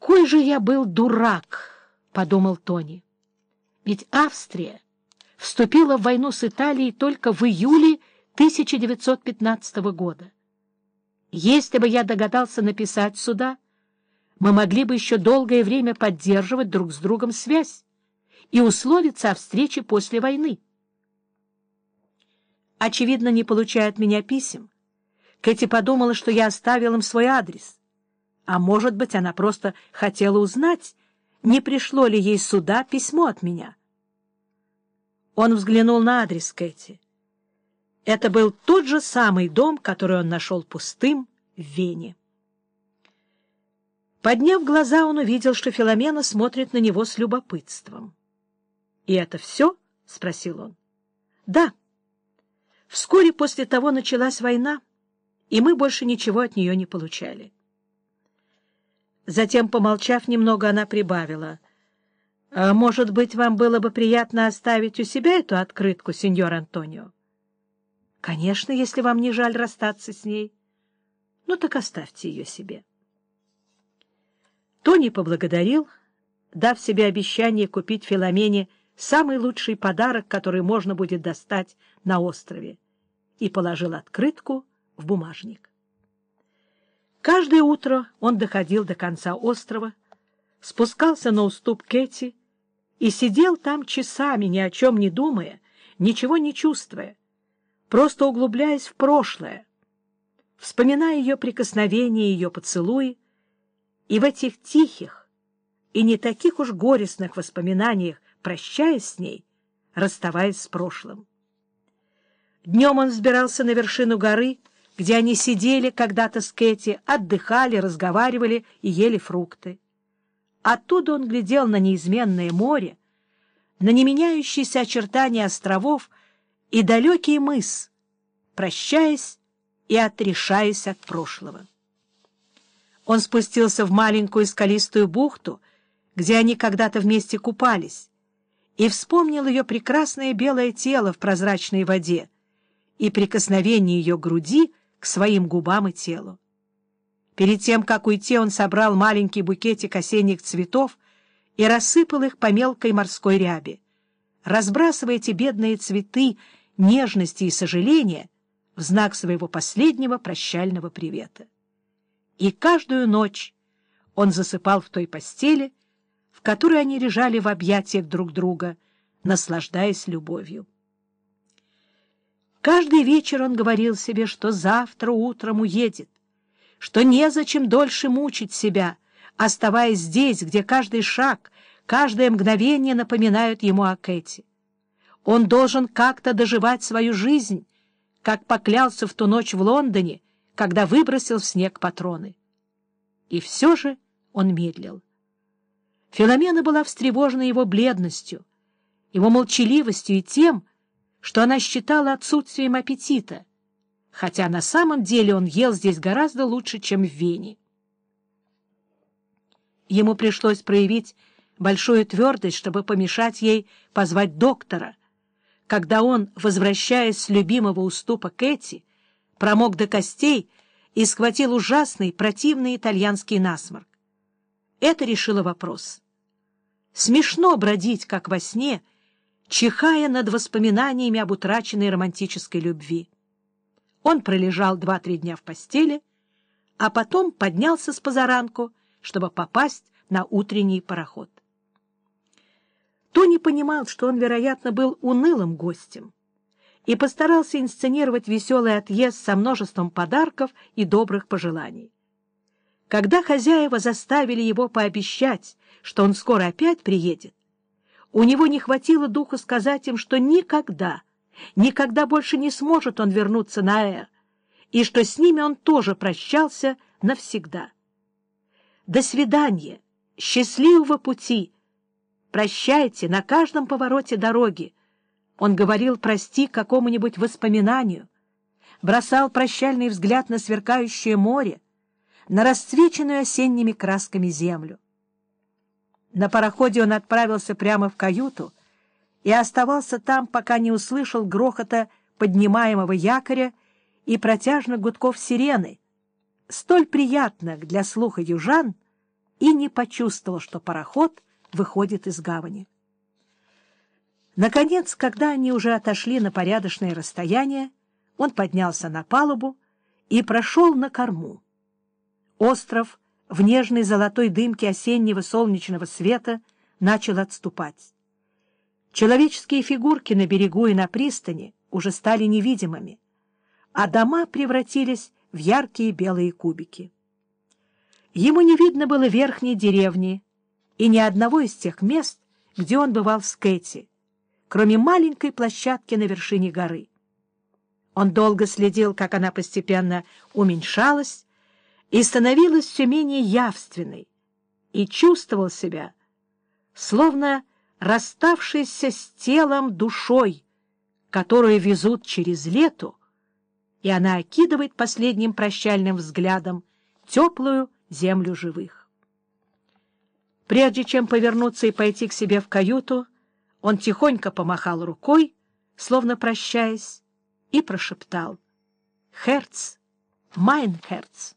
«Какой же я был дурак!» — подумал Тони. «Ведь Австрия вступила в войну с Италией только в июле 1915 года. Если бы я догадался написать сюда, мы могли бы еще долгое время поддерживать друг с другом связь и условиться о встрече после войны. Очевидно, не получая от меня писем, Кэти подумала, что я оставил им свой адрес. А может быть, она просто хотела узнать, не пришло ли ей сюда письмо от меня. Он взглянул на адрес Кэти. Это был тот же самый дом, который он нашел пустым в Вене. Подняв глаза, он увидел, что Филомена смотрит на него с любопытством. — И это все? — спросил он. — Да. Вскоре после того началась война, и мы больше ничего от нее не получали. Затем, помолчав немного, она прибавила. — А может быть, вам было бы приятно оставить у себя эту открытку, сеньор Антонио? — Конечно, если вам не жаль расстаться с ней. Ну так оставьте ее себе. Тони поблагодарил, дав себе обещание купить Филомене самый лучший подарок, который можно будет достать на острове, и положил открытку в бумажник. Каждое утро он доходил до конца острова, спускался на уступ Кэти и сидел там часами, ни о чем не думая, ничего не чувствуя, просто углубляясь в прошлое, вспоминая ее прикосновения, ее поцелуи, и в этих тихих и не таких уж горестных воспоминаниях, прощаясь с ней, расставаясь с прошлым. Днем он взбирался на вершину горы, где они сидели когда-то с Кэти, отдыхали, разговаривали и ели фрукты. Оттуда он глядел на неизменное море, на неменяющиеся очертания островов и далекий мыс, прощаясь и отрешаясь от прошлого. Он спустился в маленькую скалистую бухту, где они когда-то вместе купались, и вспомнил ее прекрасное белое тело в прозрачной воде и прикосновение ее груди к своим губам и телу. Перед тем, как уйти, он собрал маленький букетик осенних цветов и рассыпал их по мелкой морской ряби, разбрасывая эти бедные цветы нежности и сожаления в знак своего последнего прощального привета. И каждую ночь он засыпал в той постели, в которой они лежали в объятиях друг друга, наслаждаясь любовью. Каждый вечер он говорил себе, что завтра утром уедет, что незачем дольше мучить себя, оставаясь здесь, где каждый шаг, каждое мгновение напоминают ему о Кэти. Он должен как-то доживать свою жизнь, как поклялся в ту ночь в Лондоне, когда выбросил в снег патроны. И все же он медлил. Филомена была встревожена его бледностью, его молчаливостью и тем, что она считала отсутствием аппетита, хотя на самом деле он ел здесь гораздо лучше, чем в Вене. Ему пришлось проявить большую твердость, чтобы помешать ей позвать доктора, когда он, возвращаясь с любимого уступа Кэти, промок до костей и схватил ужасный, противный итальянский насморк. Это решило вопрос. Смешно бродить, как во сне, чихая над воспоминаниями об утраченной романтической любви. Он пролежал два-три дня в постели, а потом поднялся с позаранку, чтобы попасть на утренний пароход. Тони понимал, что он, вероятно, был унылым гостем и постарался инсценировать веселый отъезд со множеством подарков и добрых пожеланий. Когда хозяева заставили его пообещать, что он скоро опять приедет, у него не хватило духу сказать им, что никогда, никогда больше не сможет он вернуться на Эр, и что с ними он тоже прощался навсегда. До свидания, счастливого пути! Прощайте на каждом повороте дороги. Он говорил «прости» какому-нибудь воспоминанию, бросал прощальный взгляд на сверкающее море, на расцвеченную осенними красками землю. На пароходе он отправился прямо в каюту и оставался там, пока не услышал грохота поднимаемого якоря и протяжных гудков сирены, столь приятных для слуха южан, и не почувствовал, что пароход выходит из гавани. Наконец, когда они уже отошли на порядочное расстояние, он поднялся на палубу и прошел на корму. Остров в нежной золотой дымке осеннего солнечного света начал отступать. Человеческие фигурки на берегу и на пристани уже стали невидимыми, а дома превратились в яркие белые кубики. Ему не видно было верхней деревни и ни одного из тех мест, где он бывал в Скэти, кроме маленькой площадки на вершине горы. Он долго следил, как она постепенно уменьшалась и становилась все менее явственной, и чувствовал себя, словно расставшийся с телом душой, которую везут через лету, и она окидывает последним прощальным взглядом теплую землю живых. Прежде чем повернуться и пойти к себе в каюту, он тихонько помахал рукой, словно прощаясь, и прошептал «Херц, майн Херц».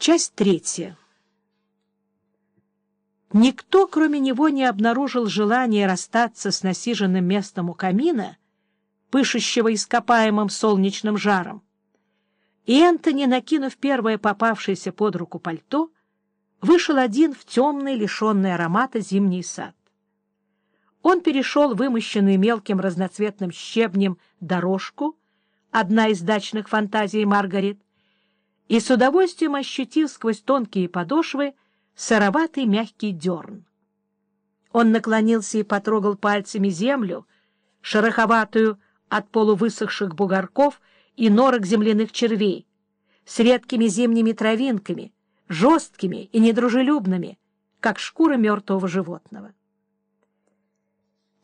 Часть третья. Никто, кроме него, не обнаружил желания расстаться с насиженным местом у камина, пышущего ископаемым солнечным жаром. И Энтони, накинув первое попавшееся под руку пальто, вышел один в темный, лишенный аромата зимний сад. Он перешел вымощенную мелким разноцветным щебнем дорожку, одна из дачных фантазий Маргарет, и с удовольствием ощутил сквозь тонкие подошвы сыроватый мягкий дерн. Он наклонился и потрогал пальцами землю, шероховатую от полувысохших бугорков и норок земляных червей, с редкими зимними травинками, жесткими и недружелюбными, как шкура мертвого животного.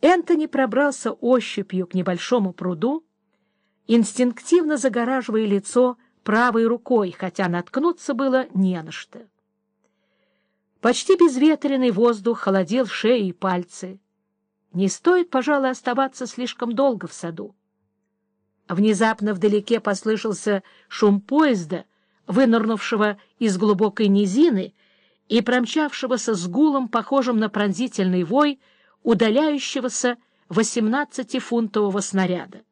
Энтони пробрался ощупью к небольшому пруду, инстинктивно загораживая лицо правой рукой, хотя наткнуться было не на что. Почти безветренный воздух холодил шею и пальцы. Не стоит, пожалуй, оставаться слишком долго в саду. Внезапно вдалеке послышался шум поезда, вынырнувшего из глубокой низины и промчавшегося с гулом, похожим на пронзительный вой, удаляющегося восемнадцатифунтового снаряда.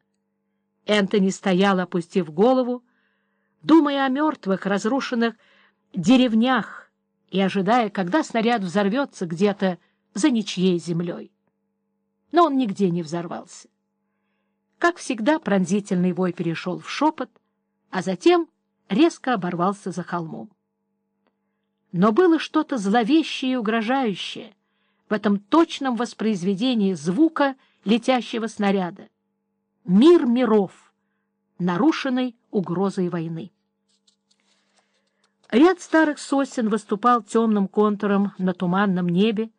Энтони стоял, опустив голову, думая о мертвых, разрушенных деревнях и ожидая, когда снаряд взорвется где-то за ничьей землей. Но он нигде не взорвался. Как всегда, пронзительный вой перешел в шепот, а затем резко оборвался за холмом. Но было что-то зловещее и угрожающее в этом точном воспроизведении звука летящего снаряда. Мир миров, нарушенный угрозой войны. Ряд старых сосен выступал темным контуром на туманном небе,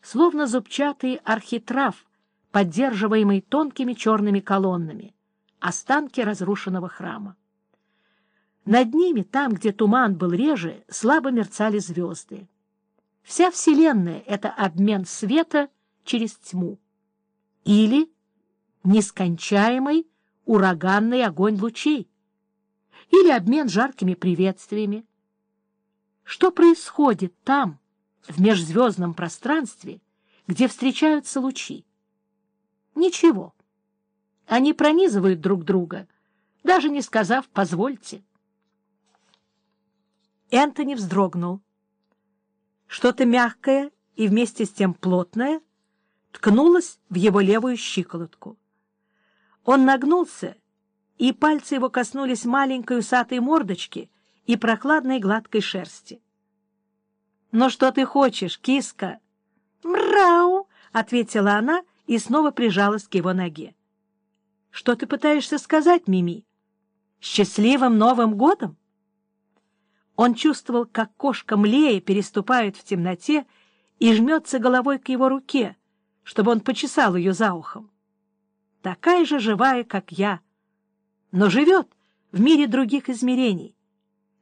словно зубчатый архитрав, поддерживаемый тонкими черными колоннами, останки разрушенного храма. Над ними, там, где туман был реже, слабо мерцали звезды. Вся Вселенная — это обмен света через тьму. Или нескончаемый ураганный огонь лучей. Или обмен жаркими приветствиями. Что происходит там, в межзвездном пространстве, где встречаются лучи? Ничего. Они пронизывают друг друга, даже не сказав «позвольте». Энтони вздрогнул. Что-то мягкое и вместе с тем плотное ткнулось в его левую щиколотку. Он нагнулся, и пальцы его коснулись маленькой усатой мордочки и прохладной гладкой шерсти. — Ну что ты хочешь, киска? — Мрау! — ответила она и снова прижалась к его ноге. — Что ты пытаешься сказать, Мими? Счастливым Новым годом? Он чувствовал, как кошка млея переступает в темноте и жмется головой к его руке, чтобы он почесал ее за ухом. Такая же живая, как я, но живет в мире других измерений,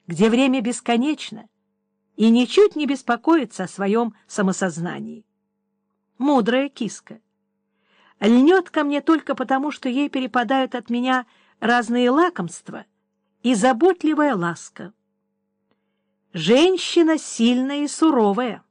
где время бесконечно и ничуть не беспокоится о своем самосознании. Мудрая киска. Льнет ко мне только потому, что ей перепадают от меня разные лакомства и заботливая ласка. Женщина сильная и суровая.